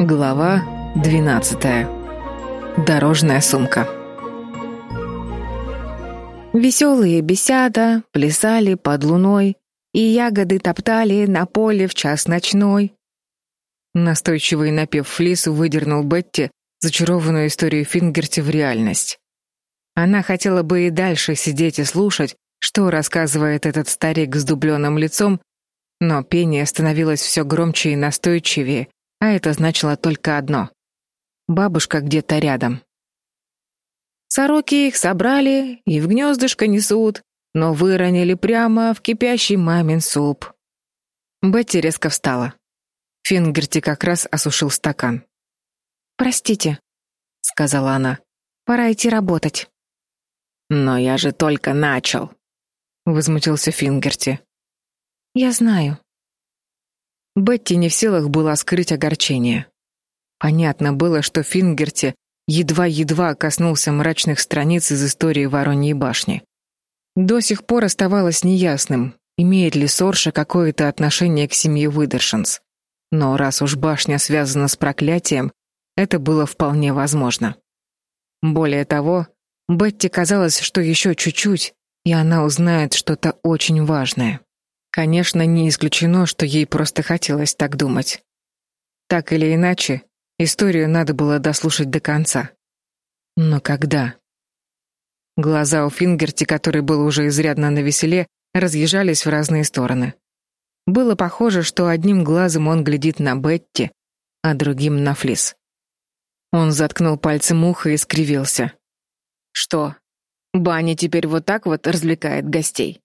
Глава 12. Дорожная сумка. Веселые бесята плясали под луной, и ягоды топтали на поле в час ночной. Настойчивый напев Флису выдернул Бетти зачарованную историю Фингерти в реальность. Она хотела бы и дальше сидеть и слушать, что рассказывает этот старик с дубленым лицом, но пение становилось все громче и настойчивее, а это значило только одно. Бабушка где-то рядом. Сороки их собрали и в гнездышко несут, но выронили прямо в кипящий мамин суп. Бетти резко встала. Фингерти как раз осушил стакан. «Простите», — сказала она, — «пора идти работать». «Но я же только начал», — возмутился Фингерти. «Я знаю», Бетти не в силах была скрыть огорчение. Понятно было, что Фингерти едва-едва коснулся мрачных страниц из истории Вороньей башни. До сих пор оставалось неясным, имеет ли Сорша какое-то отношение к семье Выдершинс. Но раз уж башня связана с проклятием, это было вполне возможно. Более того, Бетти казалось, что еще чуть-чуть, и она узнает что-то очень важное. Конечно, не исключено, что ей просто хотелось так думать. Так или иначе, историю надо было дослушать до конца. Но когда? Глаза у Фингерти, который был уже изрядно навеселе, разъезжались в разные стороны. Было похоже, что одним глазом он глядит на Бетти, а другим на Флис. Он заткнул пальцем ухо и скривился. Что? Баня теперь вот так вот развлекает гостей?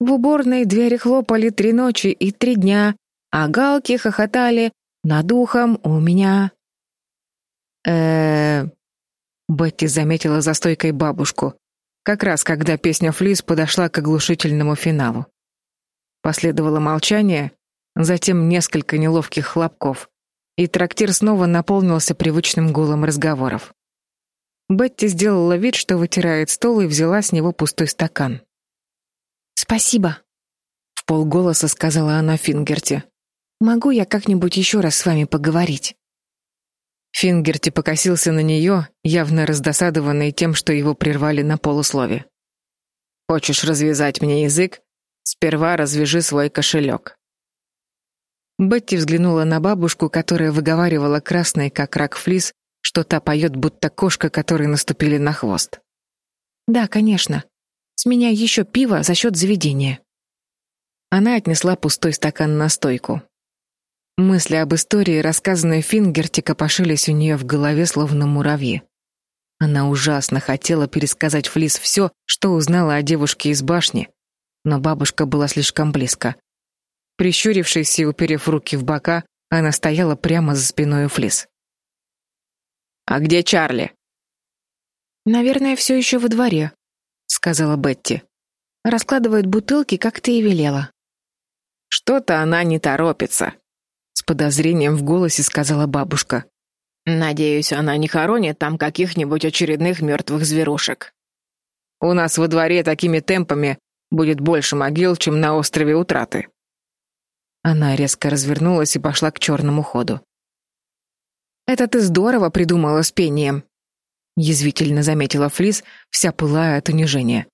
В уборной двери хлопали три ночи и три дня, а галки хохотали над духом у меня. э Бетти заметила за стойкой бабушку, как раз когда песня Флис подошла к оглушительному финалу. Последовало молчание, затем несколько неловких хлопков, и трактир снова наполнился привычным гулом разговоров. Бетти сделала вид, что вытирает стол и взяла с него пустой стакан. Спасибо, в полголоса сказала она Фингерти. Могу я как-нибудь еще раз с вами поговорить? Фингерти покосился на нее, явно раздосадованный тем, что его прервали на полуслове. Хочешь развязать мне язык? Сперва развяжи свой кошелек». Бетти взглянула на бабушку, которая выговаривала красной, как рак флис, что та поет, будто кошка, которой наступили на хвост. Да, конечно. С меня еще пиво за счет заведения. Она отнесла пустой стакан на стойку. Мысли об истории, рассказанной Фингерти, копошились у нее в голове словно муравьи. Она ужасно хотела пересказать Флис все, что узнала о девушке из башни, но бабушка была слишком близко. Прищурившись и уперев руки в бока, она стояла прямо за спиной у Флис. «А где Чарли?» «Наверное, все еще во дворе», сказала Бетти. Раскладывает бутылки, как ты и велела. Что-то она не торопится, с подозрением в голосе сказала бабушка. Надеюсь, она не хоронит там каких-нибудь очередных мертвых зверушек. У нас во дворе такими темпами будет больше могил, чем на острове Утраты. Она резко развернулась и пошла к черному ходу. Это ты здорово придумала с пением, язвительно заметила Флис, вся пылая от унижения.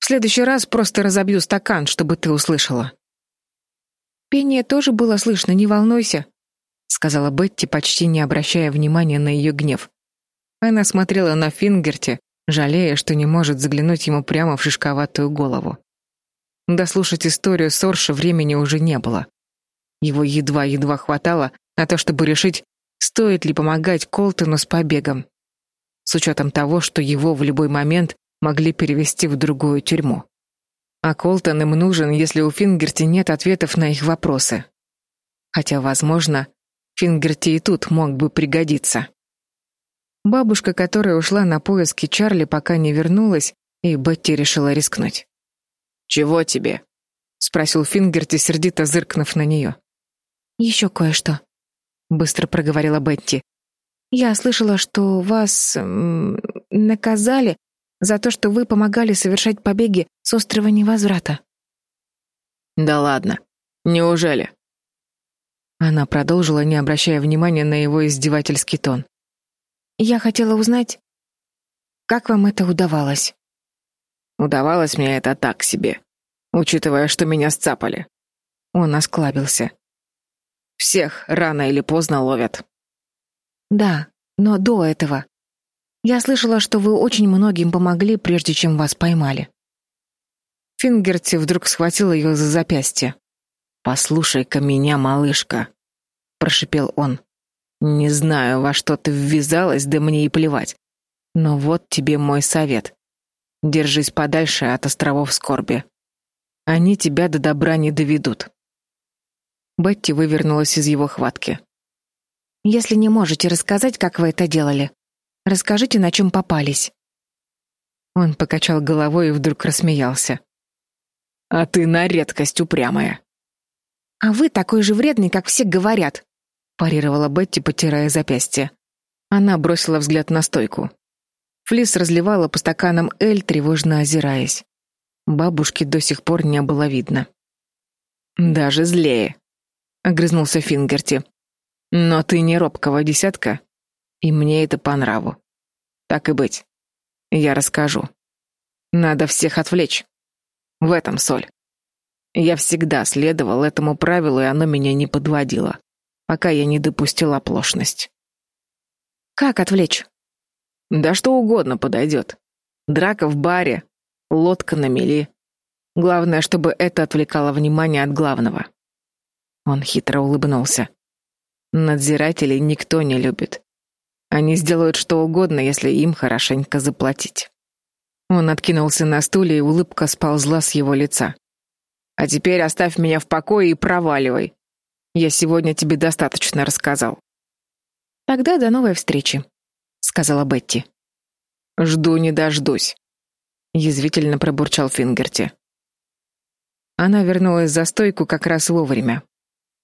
В следующий раз просто разобью стакан, чтобы ты услышала. Пение тоже было слышно, не волнуйся, сказала Бетти, почти не обращая внимания на ее гнев. Она смотрела на Фингерти, жалея, что не может заглянуть ему прямо в шишковатую голову. Дослушать историю Сорша времени уже не было. Его едва-едва хватало на то, чтобы решить, стоит ли помогать Колтону с побегом с учетом того, что его в любой момент могли перевести в другую тюрьму. А Колтон им нужен, если у Фингерти нет ответов на их вопросы. Хотя, возможно, Фингерти и тут мог бы пригодиться. Бабушка, которая ушла на поиски Чарли, пока не вернулась, и Бетти решила рискнуть. «Чего тебе?» — спросил Фингерти, сердито зыркнув на нее. «Еще кое-что», — быстро проговорила Бетти. Я слышала, что вас м, наказали за то, что вы помогали совершать побеги с острова Невозврата. Да ладно. Неужели? Она продолжила, не обращая внимания на его издевательский тон. Я хотела узнать, как вам это удавалось? Удавалось мне это так себе, учитывая, что меня сцапали. Он осклабился. Всех рано или поздно ловят. Да, но до этого. Я слышала, что вы очень многим помогли, прежде чем вас поймали. Фингерти вдруг схватил ее за запястье. «Послушай-ка меня, малышка», — прошипел он. «Не знаю, во что ты ввязалась, да мне и плевать. Но вот тебе мой совет. Держись подальше от островов скорби. Они тебя до добра не доведут». Бетти вывернулась из его хватки. «Если не можете рассказать, как вы это делали, расскажите, на чем попались». Он покачал головой и вдруг рассмеялся. «А ты на редкость упрямая». «А вы такой же вредный, как все говорят», парировала Бетти, потирая запястье. Она бросила взгляд на стойку. Флис разливала по стаканам эль, тревожно озираясь. Бабушки до сих пор не было видно. Даже злее, огрызнулся Фингерти. Но ты не робкого десятка, и мне это по нраву. Так и быть. Я расскажу. Надо всех отвлечь. В этом соль. Я всегда следовал этому правилу, и оно меня не подводило, пока я не допустил оплошность. Как отвлечь? Да что угодно подойдет. Драка в баре, лодка на мели. Главное, чтобы это отвлекало внимание от главного. Он хитро улыбнулся. Надзирателей никто не любит. Они сделают что угодно, если им хорошенько заплатить. Он откинулся на стуле, и улыбка сползла с его лица. А теперь оставь меня в покое и проваливай. Я сегодня тебе достаточно рассказал. Тогда до новой встречи, сказала Бетти. Жду не дождусь, язвительно пробурчал Фингерти. Она вернулась за стойку как раз вовремя.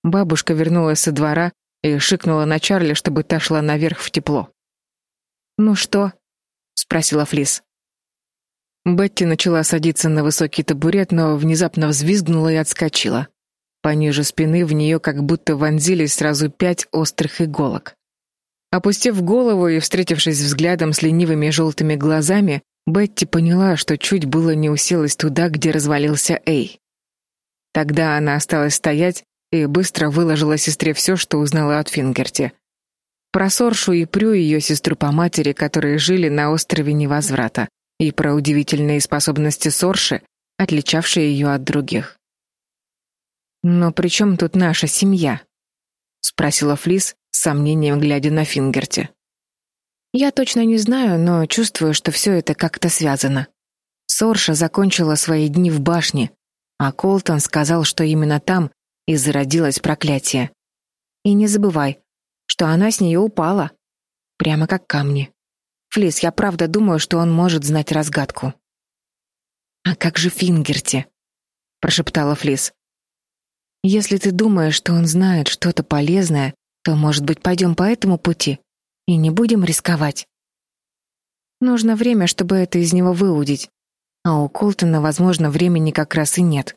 Бабушка вернулась со двора и шикнула на Чарли, чтобы та шла наверх в тепло. «Ну что?» — спросила Флис. Бетти начала садиться на высокий табурет, но внезапно взвизгнула и отскочила. Пониже спины в нее как будто вонзились сразу пять острых иголок. Опустив голову и встретившись взглядом с ленивыми желтыми глазами, Бетти поняла, что чуть было не уселась туда, где развалился Эй. Тогда она осталась стоять и быстро выложила сестре все, что узнала от Фингерти. Про Соршу и Прю, ее сестру по матери, которые жили на острове Невозврата, и про удивительные способности Сорши, отличавшие ее от других. «Но при чем тут наша семья?» — спросила Флис, с сомнением глядя на Фингерти. «Я точно не знаю, но чувствую, что все это как-то связано. Сорша закончила свои дни в башне, а Колтон сказал, что именно там и зародилось проклятие. И не забывай, что она с нее упала, прямо как камни. Флис, я правда думаю, что он может знать разгадку. А как же Фингерти? прошептала Флис. Если ты думаешь, что он знает что-то полезное, то, может быть, пойдем по этому пути и не будем рисковать. Нужно время, чтобы это из него выудить, а у Колтона, возможно, времени как раз и нет.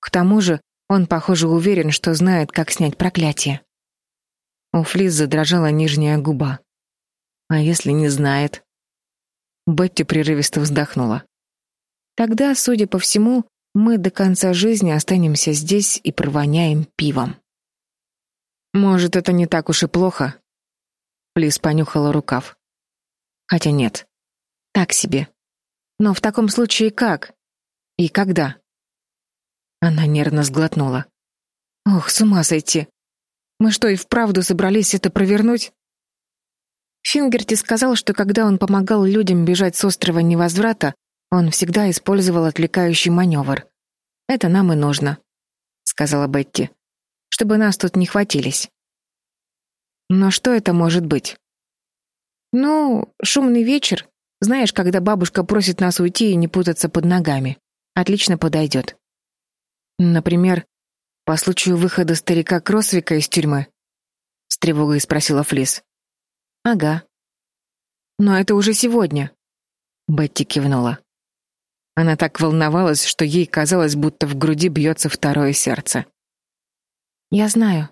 К тому же, он, похоже, уверен, что знает, как снять проклятие. У Флис задрожала нижняя губа. А если не знает? Бетти прерывисто вздохнула. Тогда, судя по всему, мы до конца жизни останемся здесь и провоняем пивом. Может, это не так уж и плохо? Флис понюхала рукав. Хотя нет. Так себе. Но в таком случае как? И когда? Она нервно сглотнула. Ох, с ума сойти. Мы что, и вправду собрались это провернуть? Фингерти сказал, что когда он помогал людям бежать с острова Невозврата, он всегда использовал отвлекающий маневр. Это нам и нужно, сказала Бетти, чтобы нас тут не хватились. Но что это может быть? Ну, шумный вечер. Знаешь, когда бабушка просит нас уйти и не путаться под ногами. Отлично подойдет. Например, по случаю выхода старика Кросвика из тюрьмы? С тревогой спросила Флис. Ага. Но это уже сегодня. Бетти кивнула. Она так волновалась, что ей казалось, будто в груди бьется второе сердце. Я знаю.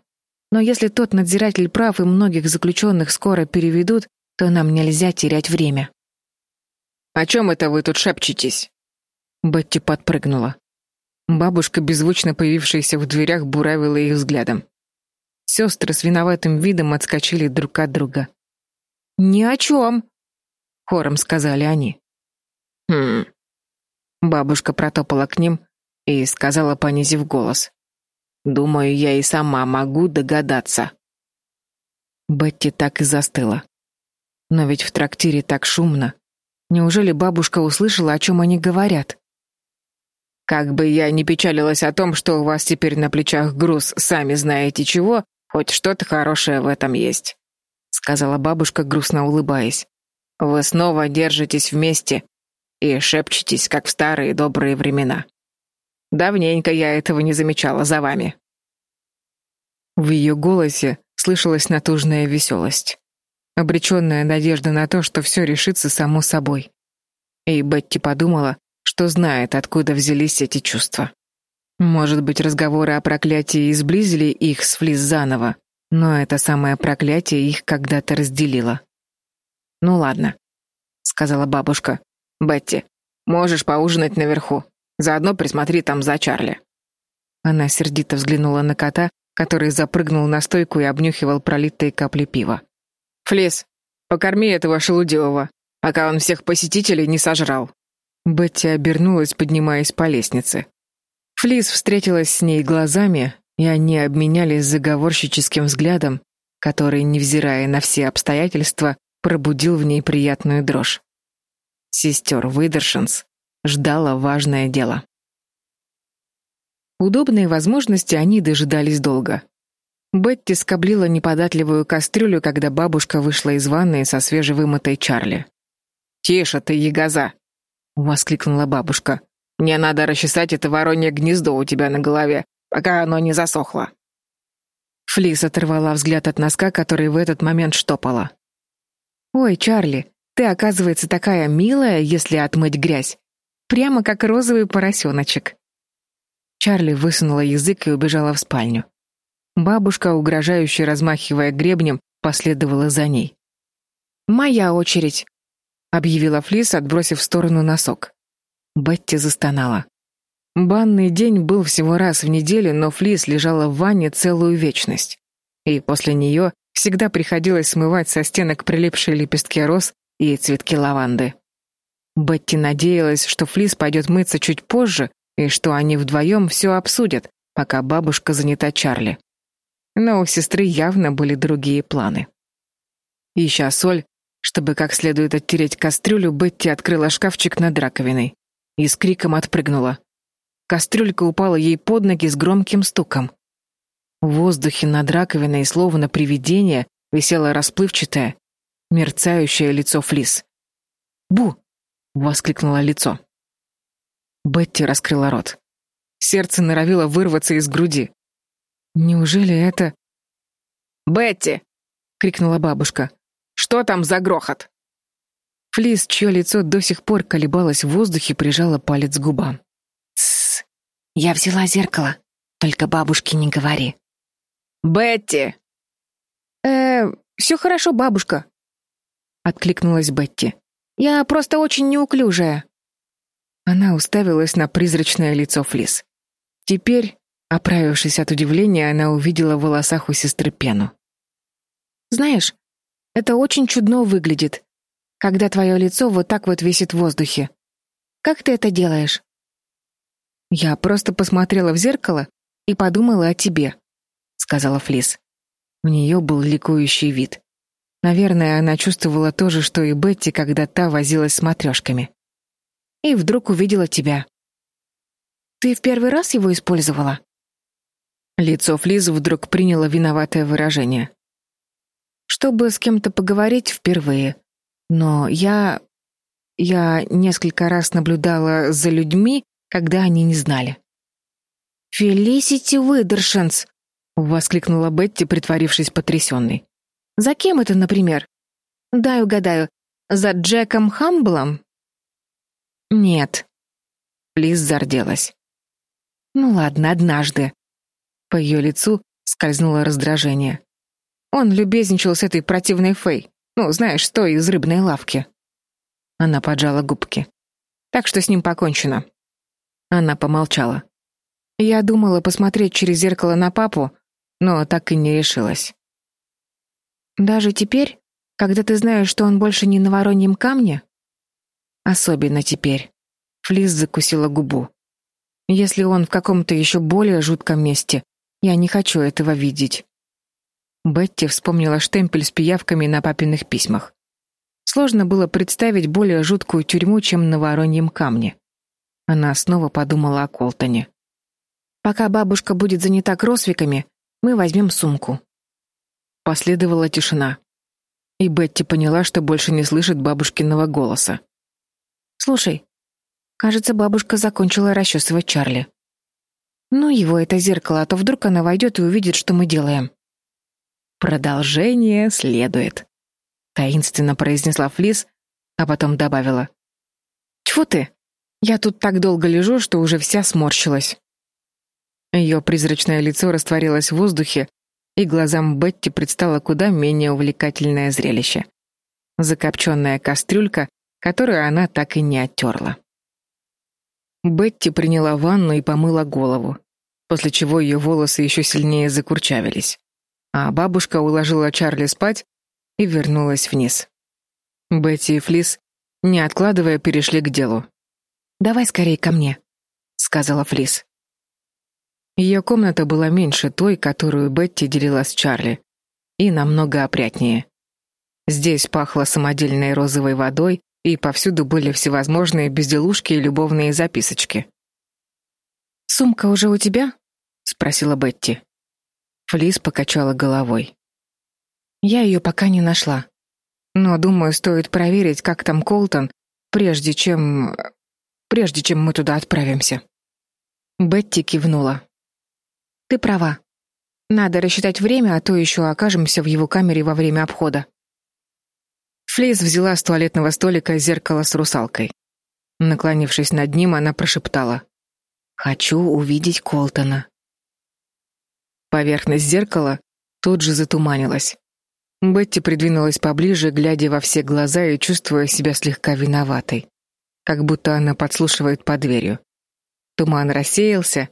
Но если тот надзиратель прав и многих заключенных скоро переведут, то нам нельзя терять время. О чем это вы тут шепчетесь? Бетти подпрыгнула. Бабушка, беззвучно появившаяся в дверях, буравила их взглядом. Сестры с виноватым видом отскочили друг от друга. «Ни о чем!» — хором сказали они. «Хм...» Бабушка протопала к ним и сказала, понизив голос. «Думаю, я и сама могу догадаться». Бетти так и застыла. Но ведь в трактире так шумно. Неужели бабушка услышала, о чем они говорят? Как бы я ни печалилась о том, что у вас теперь на плечах груз, сами знаете чего, хоть что-то хорошее в этом есть, сказала бабушка, грустно улыбаясь. Вы снова держитесь вместе и шепчетесь, как в старые добрые времена. Давненько я этого не замечала за вами. В ее голосе слышалась натужная веселость, обреченная надежда на то, что все решится само собой. И Бетти подумала, что знает, откуда взялись эти чувства. Может быть, разговоры о проклятии изблизили их с Флис заново, но это самое проклятие их когда-то разделило. «Ну ладно», — сказала бабушка. «Бетти, можешь поужинать наверху. Заодно присмотри там за Чарли». Она сердито взглянула на кота, который запрыгнул на стойку и обнюхивал пролитые капли пива. «Флис, покорми этого шелудивого, пока он всех посетителей не сожрал». Бетти обернулась, поднимаясь по лестнице. Флис встретилась с ней глазами, и они обменялись заговорщическим взглядом, который, невзирая на все обстоятельства, пробудил в ней приятную дрожь. Сестер Выдершинс ждало важное дело. Удобные возможности они дожидались долго. Бетти скоблила неподатливую кастрюлю, когда бабушка вышла из ванной со свежевымытой Чарли. «Тише ты, ягоза!» — воскликнула бабушка. «Мне надо расчесать это воронье гнездо у тебя на голове, пока оно не засохло». Флис оторвала взгляд от носка, который в этот момент штопала. «Ой, Чарли, ты, оказывается, такая милая, если отмыть грязь. Прямо как розовый поросеночек». Чарли высунула язык и убежала в спальню. Бабушка, угрожающе размахивая гребнем, последовала за ней. «Моя очередь», объявила Флис, отбросив в сторону носок. Бетти застонала. Банный день был всего раз в неделю, но Флис лежала в ванне целую вечность. И после нее всегда приходилось смывать со стенок прилипшие лепестки роз и цветки лаванды. Бетти надеялась, что Флис пойдет мыться чуть позже и что они вдвоем все обсудят, пока бабушка занята Чарли. Но у сестры явно были другие планы. Ища соль, чтобы как следует оттереть кастрюлю, Бетти открыла шкафчик над раковиной и с криком отпрыгнула. Кастрюлька упала ей под ноги с громким стуком. В воздухе над раковиной, словно привидение, висело расплывчатое, мерцающее лицо Флис. «Бу!» — воскликнуло лицо. Бетти раскрыла рот. Сердце норовило вырваться из груди. «Неужели это...» «Бетти!» — крикнула бабушка. Что там за грохот?» Флис, чье лицо до сих пор колебалось в воздухе, прижала палец к губам. «Тссс! Я взяла зеркало. Только бабушке не говори». «Бетти!» «Э, все хорошо, бабушка», — откликнулась Бетти. «Я просто очень неуклюжая». Она уставилась на призрачное лицо Флис. Теперь, оправившись от удивления, она увидела в волосах у сестры пену. «Знаешь, это очень чудно выглядит, когда твое лицо вот так вот висит в воздухе. Как ты это делаешь? Я просто посмотрела в зеркало и подумала о тебе, сказала Флис. У нее был ликующий вид. Наверное, она чувствовала то же, что и Бетти, когда та возилась с матрешками. И вдруг увидела тебя. Ты в первый раз его использовала? Лицо Флис вдруг приняло виноватое выражение чтобы с кем-то поговорить впервые. Но я... я несколько раз наблюдала за людьми, когда они не знали. «Фелисити Уидершенс!» — воскликнула Бетти, притворившись потрясенной. «За кем это, например?» «Дай угадаю, за Джеком Хамблом?» «Нет». Лиз зарделась. «Ну ладно, однажды». По ее лицу скользнуло раздражение. Он любезничал с этой противной Фэй. Ну, знаешь, той из рыбной лавки. Она поджала губки. Так что с ним покончено. Она помолчала. Я думала посмотреть через зеркало на папу, но так и не решилась. Даже теперь, когда ты знаешь, что он больше не на вороньем камне? Особенно теперь. Флис закусила губу. Если он в каком-то еще более жутком месте, я не хочу этого видеть. Бетти вспомнила штемпель с пиявками на папиных письмах. Сложно было представить более жуткую тюрьму, чем на Вороньем камне. Она снова подумала о Колтоне. Пока бабушка будет занята кроссвиками, мы возьмем сумку. Последовала тишина. И Бетти поняла, что больше не слышит бабушкиного голоса. Слушай, кажется, бабушка закончила расчесывать Чарли. Ну его это зеркало, а то вдруг она войдет и увидит, что мы делаем. Продолжение следует, таинственно произнесла Флис, а потом добавила: "Тьфу ты. Я тут так долго лежу, что уже вся сморщилась". Ее призрачное лицо растворилось в воздухе, и глазам Бетти предстало куда менее увлекательное зрелище. Закопченная кастрюлька, которую она так и не оттерла. Бетти приняла ванну и помыла голову, после чего ее волосы еще сильнее закурчавились. А бабушка уложила Чарли спать и вернулась вниз. Бетти и Флис, не откладывая, перешли к делу. «Давай скорее ко мне», — сказала Флис. Ее комната была меньше той, которую Бетти делила с Чарли, и намного опрятнее. Здесь пахло самодельной розовой водой, и повсюду были всевозможные безделушки и любовные записочки. «Сумка уже у тебя?» — спросила Бетти. Флис покачала головой. «Я ее пока не нашла. Но, думаю, стоит проверить, как там Колтон, прежде чем... прежде чем мы туда отправимся». Бетти кивнула. «Ты права. Надо рассчитать время, а то еще окажемся в его камере во время обхода». Флейс взяла с туалетного столика зеркало с русалкой. Наклонившись над ним, она прошептала: "Хочу увидеть Колтона". Поверхность зеркала тут же затуманилась. Бетти придвинулась поближе, глядя во все глаза и чувствуя себя слегка виноватой, как будто она подслушивает под дверью. Туман рассеялся,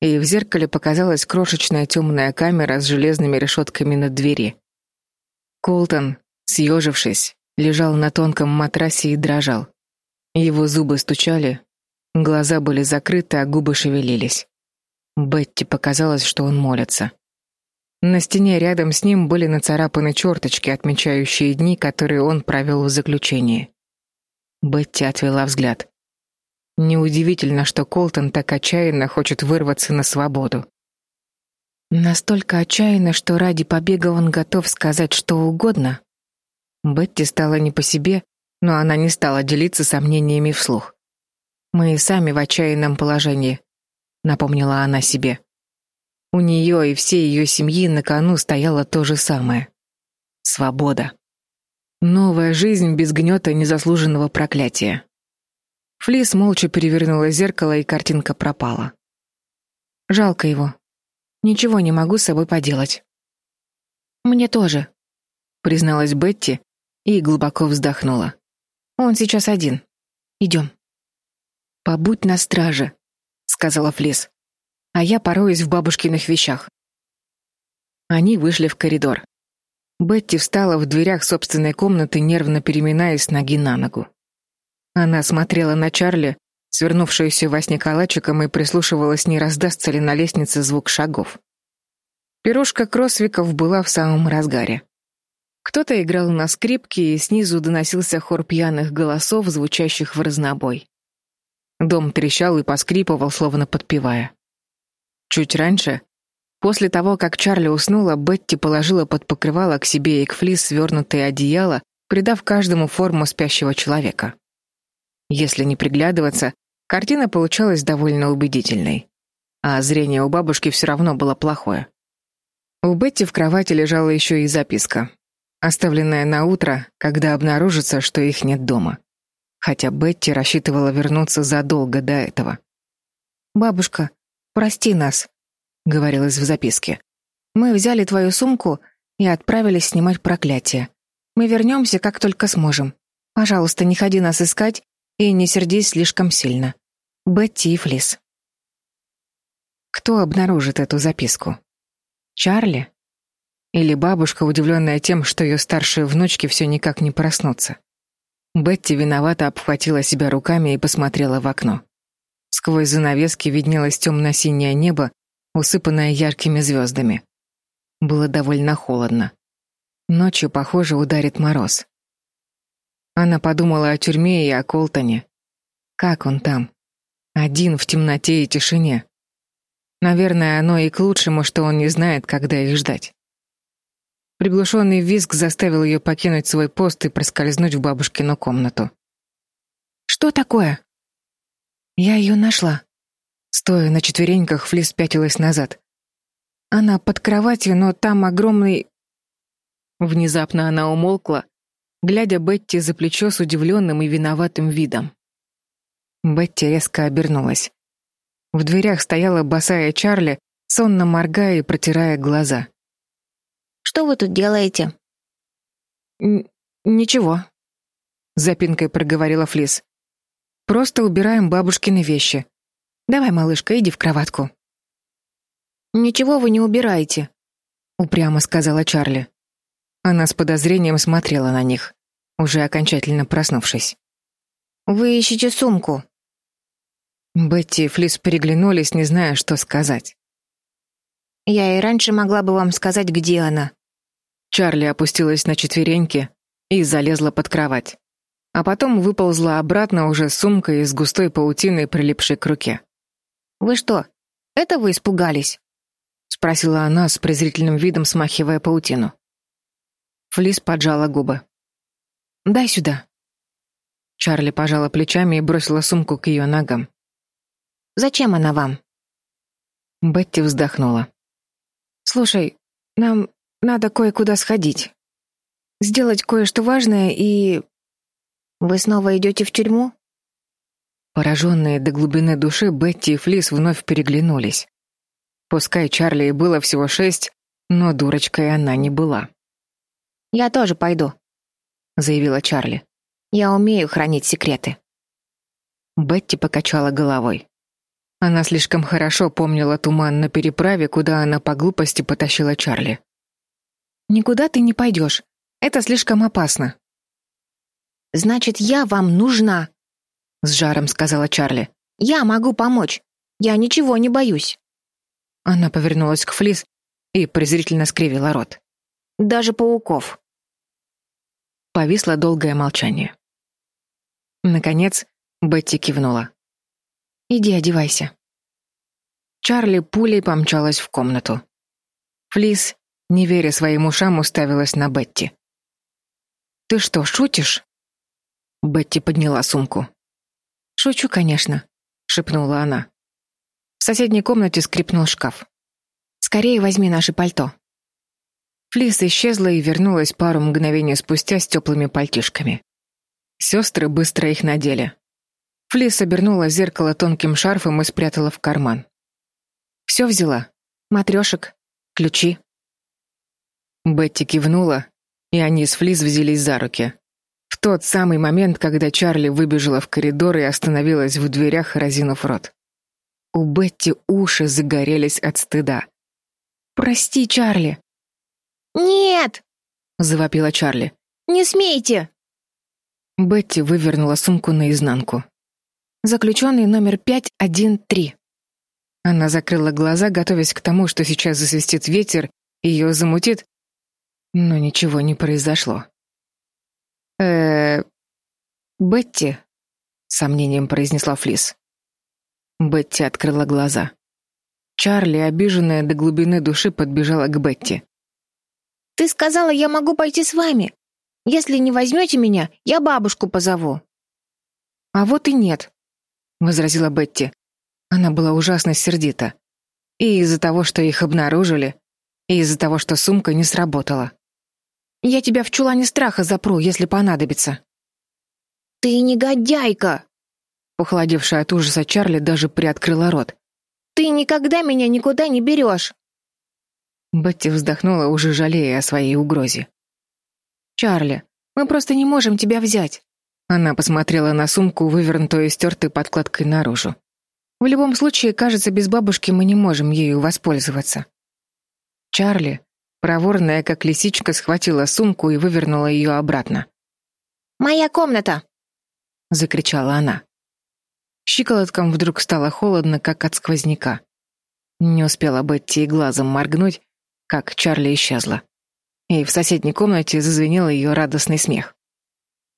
и в зеркале показалась крошечная темная камера с железными решетками над двери. Колтон, съежившись, лежал на тонком матрасе и дрожал. Его зубы стучали, глаза были закрыты, а губы шевелились. Бетти показалось, что он молится. На стене рядом с ним были нацарапаны черточки, отмечающие дни, которые он провел в заключении. Бетти отвела взгляд. Неудивительно, что Колтон так отчаянно хочет вырваться на свободу. Настолько отчаянно, что ради побега он готов сказать что угодно. Бетти стала не по себе, но она не стала делиться сомнениями вслух. Мы и сами в отчаянном положении, напомнила она себе. У нее и всей ее семьи на кону стояло то же самое свобода. Новая жизнь без гнета незаслуженного проклятия. Флис молча перевернула зеркало, и картинка пропала. Жалко его. Ничего не могу с собой поделать. Мне тоже, призналась Бетти и глубоко вздохнула. Он сейчас один. Идем. Побудь на страже, сказала Флис. А я пороюсь в бабушкиных вещах. Они вышли в коридор. Бетти встала в дверях собственной комнаты, нервно переминаясь ноги на ногу. Она смотрела на Чарли, свернувшуюся во сне калачиком, и прислушивалась, не раздастся ли на лестнице звук шагов. Пирожка Кросвиков была в самом разгаре. Кто-то играл на скрипке, и снизу доносился хор пьяных голосов, звучащих в разнобой. Дом трещал и поскрипывал, словно подпевая. Чуть раньше, после того, как Чарли уснула, Бетти положила под покрывало к себе и к Флис свернутое одеяло, придав каждому форму спящего человека. Если не приглядываться, картина получалась довольно убедительной. А зрение у бабушки все равно было плохое. У Бетти в кровати лежала еще и записка оставленная на утро, когда обнаружится, что их нет дома. Хотя Бетти рассчитывала вернуться задолго до этого. «Бабушка, прости нас», — говорилось в записке. Мы взяли твою сумку и отправились снимать проклятие. Мы вернемся, как только сможем. Пожалуйста, не ходи нас искать и не сердись слишком сильно. Бетти Флис. Кто обнаружит эту записку? Чарли? Или бабушка, удивленная тем, что ее старшие внучки все никак не проснутся? Бетти виновато обхватила себя руками и посмотрела в окно. Сквозь занавески виднелось темно-синее небо, усыпанное яркими звездами. Было довольно холодно. Ночью, похоже, ударит мороз. Она подумала о тюрьме и о Колтоне. Как он там? Один в темноте и тишине. Наверное, оно и к лучшему, что он не знает, когда их ждать. Приглушенный визг заставил ее покинуть свой пост и проскользнуть в бабушкину комнату. «Что такое?» «Я ее нашла». Стоя на четвереньках, Флис пятилась назад. Она под кроватью, но там огромный... Внезапно она умолкла, глядя Бетти за плечо с удивленным и виноватым видом. Бетти резко обернулась. В дверях стояла босая Чарли, сонно моргая и протирая глаза. Что вы тут делаете? Н ничего, запинкой проговорила Флис. Просто убираем бабушкины вещи. Давай, малышка, иди в кроватку. Ничего вы не убираете, упрямо сказала Чарли. Она с подозрением смотрела на них, уже окончательно проснувшись. Вы ищете сумку. Бетти и Флис переглянулись, не зная, что сказать. Я и раньше могла бы вам сказать, где она. Чарли опустилась на четвереньки и залезла под кровать. А потом выползла обратно уже с сумкой из густой паутины, прилипшей к руке. «Вы что, это вы испугались?» — спросила она с презрительным видом, смахивая паутину. Флис поджала губы. «Дай сюда». Чарли пожала плечами и бросила сумку к ее ногам. «Зачем она вам?» Бетти вздохнула. «Слушай, нам надо кое-куда сходить. Сделать кое-что важное и... Вы снова идете в тюрьму? Пораженные до глубины души Бетти и Флис вновь переглянулись. Пускай Чарли и было всего шесть, но дурочкой она не была. «Я тоже пойду», — заявила Чарли. «Я умею хранить секреты». Бетти покачала головой. Она слишком хорошо помнила туман на переправе, куда она по глупости потащила Чарли. Никуда ты не пойдешь. Это слишком опасно. Значит, я вам нужна, с жаром сказала Чарли. Я могу помочь. Я ничего не боюсь. Она повернулась к Флис и презрительно скривила рот. Даже пауков. Повисло долгое молчание. Наконец, Бетти кивнула. Иди одевайся. Чарли пулей помчалась в комнату. Флис не веря своим ушам, уставилась на Бетти. «Ты что, шутишь?» Бетти подняла сумку. «Шучу, конечно», — шепнула она. В соседней комнате скрипнул шкаф. «Скорее возьми наше пальто». Флис исчезла и вернулась пару мгновений спустя с теплыми пальтишками. Сестры быстро их надели. Флис обернула зеркало тонким шарфом и спрятала в карман. «Все взяла? Матрешек? Ключи?» Бетти кивнула, и они с Флис взялись за руки. В тот самый момент, когда Чарли выбежала в коридор и остановилась в дверях, разинув рот. У Бетти уши загорелись от стыда. «Прости, Чарли!» «Нет!» — завопила Чарли. «Не смейте!» Бетти вывернула сумку наизнанку. Заключенный номер 513. Она закрыла глаза, готовясь к тому, что сейчас засвистит ветер, ее замутит, но ничего не произошло. э Бетти, сомнением произнесла Флис. Бетти открыла глаза. Чарли, обиженная до глубины души, подбежала к Бетти. Ты сказала, я могу пойти с вами. Если не возьмете меня, я бабушку позову. А вот и нет, возразила Бетти. Она была ужасно сердита. И из-за того, что их обнаружили, и из-за того, что сумка не сработала. Я тебя в чулане страха запру, если понадобится. Ты негодяйка. Похолодевшая от ужаса Чарли даже приоткрыла рот. Ты никогда меня никуда не берешь!» Бетти вздохнула, уже жалея о своей угрозе. «Чарли, мы просто не можем тебя взять». Она посмотрела на сумку, вывернутую и стертой подкладкой наружу. «В любом случае, кажется, без бабушки мы не можем ею воспользоваться». Чарли, проворная как лисичка, схватила сумку и вывернула ее обратно. «Моя комната!» — закричала она. Щиколоткам вдруг стало холодно, как от сквозняка. Не успела Бетти и глазом моргнуть, как Чарли исчезла. И в соседней комнате зазвенел ее радостный смех.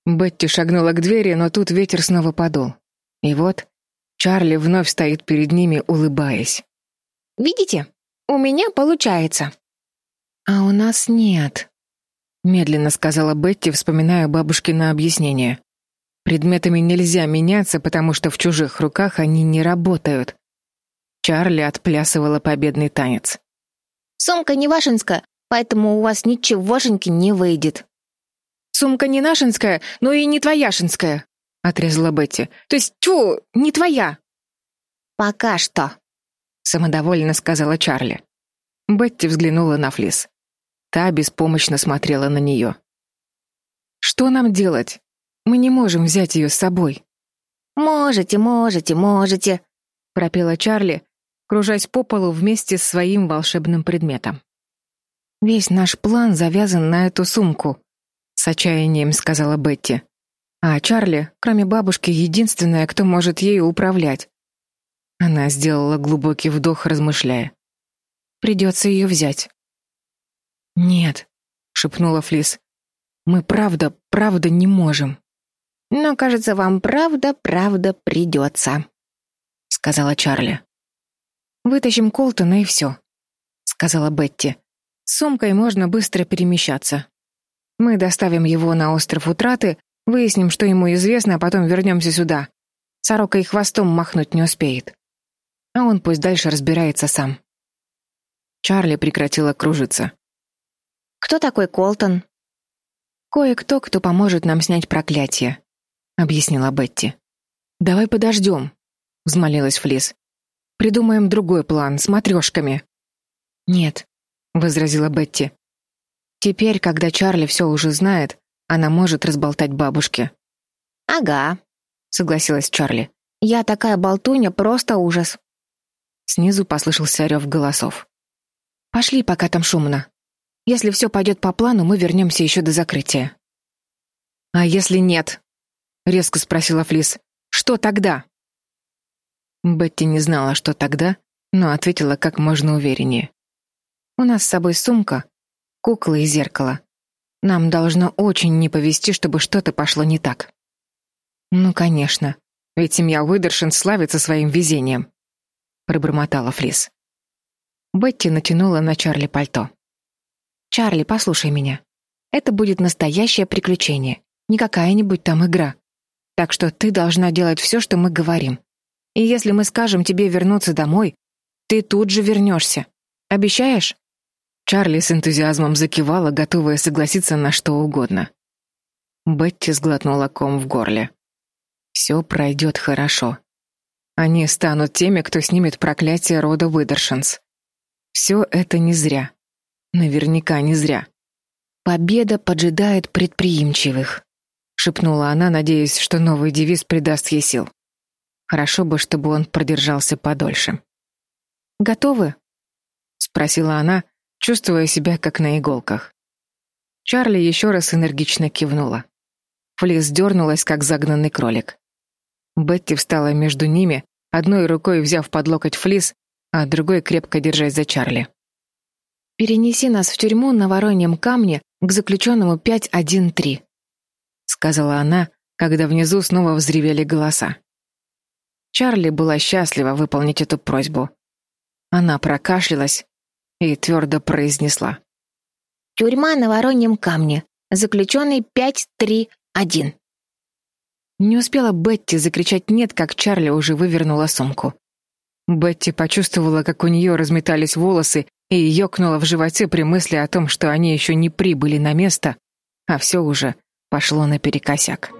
Бетти шагнула к двери, но тут ветер снова подул. И вот Чарли вновь стоит перед ними, улыбаясь. «Видите? У меня получается». «А у нас нет», — медленно сказала Бетти, вспоминая бабушкино объяснение. Предметами нельзя меняться, потому что в чужих руках они не работают. Чарли отплясывала победный танец. Сумка не вашинская, поэтому у вас ничегошеньки не выйдет. Сумка не нашинская, но и не твояшинская, отрезала Бетти. То есть, тьфу, не твоя. Пока что, самодовольно сказала Чарли. Бетти взглянула на Флис. Та беспомощно смотрела на нее. Что нам делать? Мы не можем взять ее с собой. Можете, можете, можете, пропела Чарли, кружась по полу вместе с своим волшебным предметом. Весь наш план завязан на эту сумку, с отчаянием сказала Бетти. А Чарли, кроме бабушки, единственная, кто может ею управлять. Она сделала глубокий вдох, размышляя. Придется ее взять. Нет, шепнула Флис. Мы правда, правда не можем. Но, кажется, вам правда, правда придется», — сказала Чарли. «Вытащим Колтона и все», — сказала Бетти. «С сумкой можно быстро перемещаться. Мы доставим его на остров Утраты, выясним, что ему известно, а потом вернемся сюда. Сорока и хвостом махнуть не успеет. А он пусть дальше разбирается сам». Чарли прекратила кружиться. «Кто такой Колтон?» «Кое-кто, кто поможет нам снять проклятие», объяснила Бетти. Давай подождем», — взмолилась Флис. Придумаем другой план с матрешками». Нет, возразила Бетти. Теперь, когда Чарли все уже знает, она может разболтать бабушке. Ага, согласилась Чарли. Я такая болтунья, просто ужас. Снизу послышался рев голосов. Пошли, пока там шумно. Если все пойдет по плану, мы вернемся еще до закрытия. А если нет? резко спросила Флис. Что тогда? Бетти не знала, что тогда, но ответила как можно увереннее. У нас с собой сумка, кукла и зеркало. Нам должно очень не повезти, чтобы что-то пошло не так. Ну, конечно, ведь семья Уидершин славится своим везением, пробормотала Флис. Бетти натянула на Чарли пальто. Чарли, послушай меня. Это будет настоящее приключение, не какая-нибудь там игра. Так что ты должна делать все, что мы говорим. И если мы скажем тебе вернуться домой, ты тут же вернешься. Обещаешь? Чарли с энтузиазмом закивала, готовая согласиться на что угодно. Бетти сглотнула ком в горле. Все пройдет хорошо. Они станут теми, кто снимет проклятие рода Уидершинс. Все это не зря. Наверняка не зря. Победа поджидает предприимчивых шепнула она, надеясь, что новый девиз придаст ей сил. Хорошо бы, чтобы он продержался подольше. Готовы? спросила она, чувствуя себя как на иголках. Чарли еще раз энергично кивнула. Флис дернулась, как загнанный кролик. Бетти встала между ними, одной рукой взяв под локоть Флис, а другой крепко держась за Чарли. Перенеси нас в тюрьму на Вороньем камне к заключенному 513 сказала она, когда внизу снова взревели голоса. Чарли была счастлива выполнить эту просьбу. Она прокашлялась и твердо произнесла: Тюрьма на Вороньем камне. Заключенный 531. Не успела Бетти закричать нет, как Чарли уже вывернула сумку. Бетти почувствовала, как у нее разметались волосы, и ёкнула в животе при мысли о том, что они еще не прибыли на место, а все уже пошло наперекосяк.